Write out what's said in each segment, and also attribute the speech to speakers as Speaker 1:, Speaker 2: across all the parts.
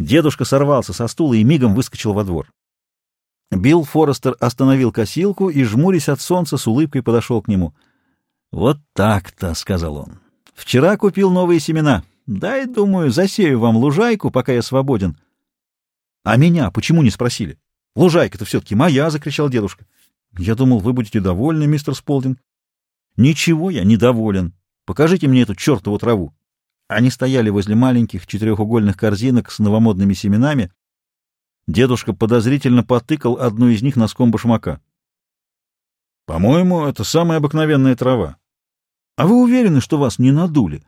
Speaker 1: Дедушка сорвался со стула и мигом выскочил во двор. Билл Форестер остановил косилку и, жмурясь от солнца, с улыбкой подошел к нему. «Вот так-то», — сказал он. «Вчера купил новые семена. Дай, думаю, засею вам лужайку, пока я свободен». «А меня почему не спросили?» «Лужайка-то все-таки моя», — закричал дедушка. «Я думал, вы будете довольны, мистер Сполдин». «Ничего я недоволен. Покажите мне эту чертову траву». Они стояли возле маленьких четырехугольных корзинок с новомодными семенами. Дедушка подозрительно потыкал одну из них носком башмака. — По-моему, это самая обыкновенная трава. — А вы уверены, что вас не надули?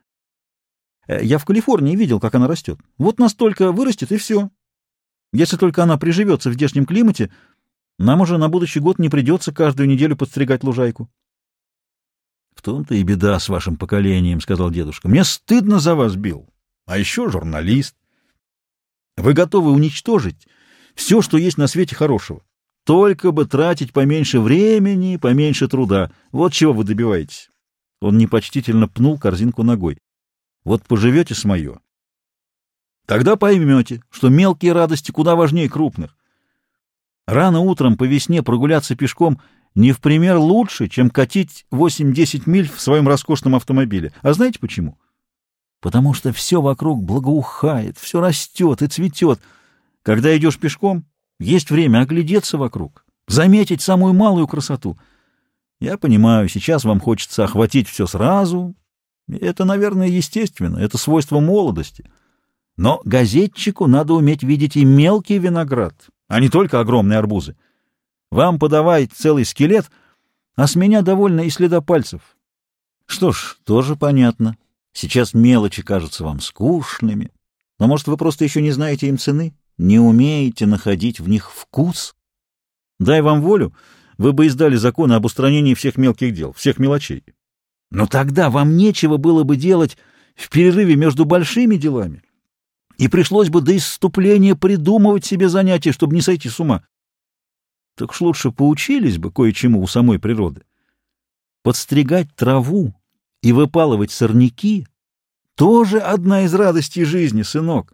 Speaker 1: Э, — Я в Калифорнии видел, как она растет. Вот настолько вырастет, и все. Если только она приживется в здешнем климате, нам уже на будущий год не придется каждую неделю подстригать лужайку. — В том-то и беда с вашим поколением, — сказал дедушка. — Мне стыдно за вас, Билл. А еще журналист. Вы готовы уничтожить все, что есть на свете хорошего. Только бы тратить поменьше времени, поменьше труда. Вот чего вы добиваетесь. Он непочтительно пнул корзинку ногой. Вот поживете с мое. Тогда поймете, что мелкие радости куда важнее крупных. Рано утром по весне прогуляться пешком — не в пример лучше, чем катить 8-10 миль в своем роскошном автомобиле. А знаете почему? Потому что все вокруг благоухает, все растет и цветет. Когда идешь пешком, есть время оглядеться вокруг, заметить самую малую красоту. Я понимаю, сейчас вам хочется охватить все сразу. Это, наверное, естественно, это свойство молодости. Но газетчику надо уметь видеть и мелкий виноград, а не только огромные арбузы. Вам подавай целый скелет, а с меня довольно и следа пальцев. Что ж, тоже понятно. Сейчас мелочи кажутся вам скучными. Но, может, вы просто еще не знаете им цены? Не умеете находить в них вкус? Дай вам волю, вы бы издали законы об устранении всех мелких дел, всех мелочей. Но тогда вам нечего было бы делать в перерыве между большими делами. И пришлось бы до исступления придумывать себе занятия, чтобы не сойти с ума. Так уж лучше поучились бы кое-чему у самой природы. Подстригать траву и выпалывать сорняки — тоже одна из радостей жизни, сынок.